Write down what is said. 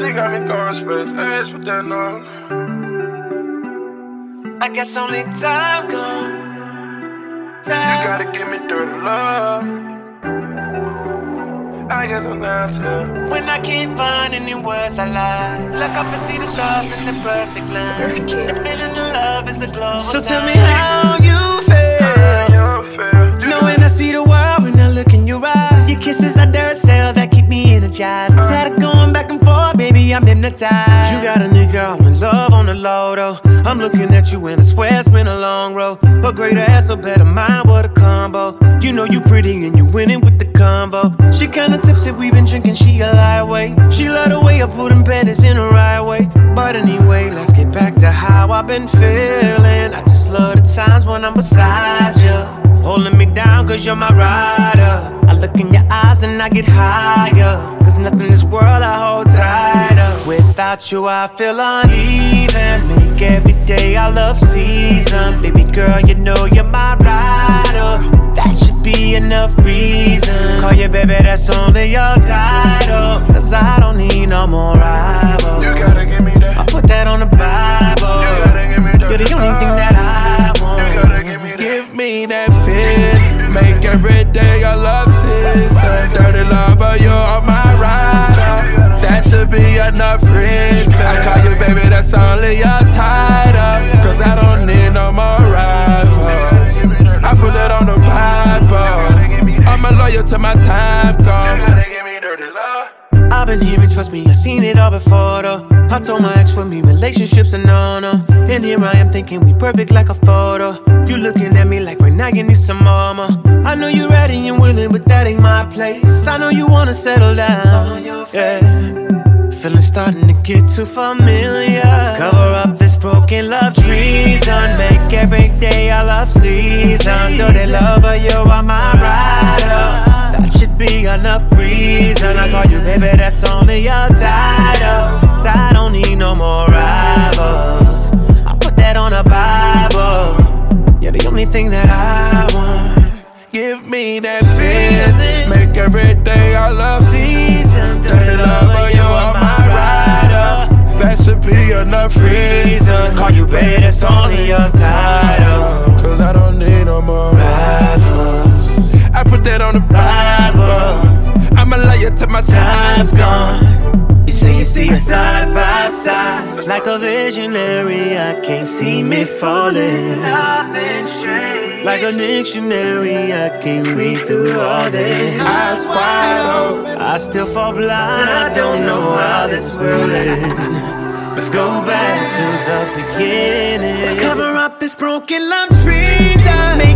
She got me going space, ass with that on. I guess only time gon' You gotta give me dirty love. I guess I'm down to When I can't find any words I lie. Look up and see the stars in the perfect line. Perfect kid. The feeling of love is a glow. So tell me how you feel. you feel. You Knowing I see the world when I look in your eyes. Your kisses I are Duracell that keep me energized. Tired of I'm hypnotized. You got a nigga, I'm in love on the low though. I'm looking at you and I swear it's been a long road. A greater ass, a better mind, what a combo. You know you pretty and you winning with the combo. She kinda tipsy, we been drinking, she a lightweight. She love the way I put panties in the right way. But anyway, let's get back to how I've been feeling. I just love the times when I'm beside you. Holding me down cause you're my rider. I look in your eyes and I get higher. Cause nothing in this world I hold. Without you, I feel uneven. Make every day our love season. Baby girl, you know you're my rider. That should be enough reason. Call you baby, that's only your title. Cause I don't need no more rivals. You gotta give me that. I put that on the Bible. Be enough reason. I call you baby, that's only your title. Cause I don't need no more rivals. I put that on the Bible. I'm a loyal to my time You gone. gotta give me dirty love. I've been hearing, trust me, I've seen it all before though. I told my ex for me, relationships are no no. And here I am thinking we perfect like a photo. You looking at me like right now you need some mama. I know you're ready and willing, but that ain't my place. I know you wanna settle down. on your Yeah. Feeling starting to get too familiar. Let's cover up this broken love treason. Make every day a love season. love lover, you are my rider. That should be enough reason. I call you baby, that's only your title. 'Cause I don't need no more rivals. I put that on a Bible. You're the only thing that I want. Give me that feeling. Make every day our love season. Dirty lover, you are my be enough reason. Call you baby, that's only your title. Cause I don't need no more rivals. I put that on the Bible. I'm a liar till my time's gone. You say you see us side by side, like a visionary. I can't see me falling. Nothing straight. Like a dictionary, I can't read through all this. Eyes wide open, I still fall blind. I don't know how this will end. Let's go back to the beginning. Let's cover up this broken love treason.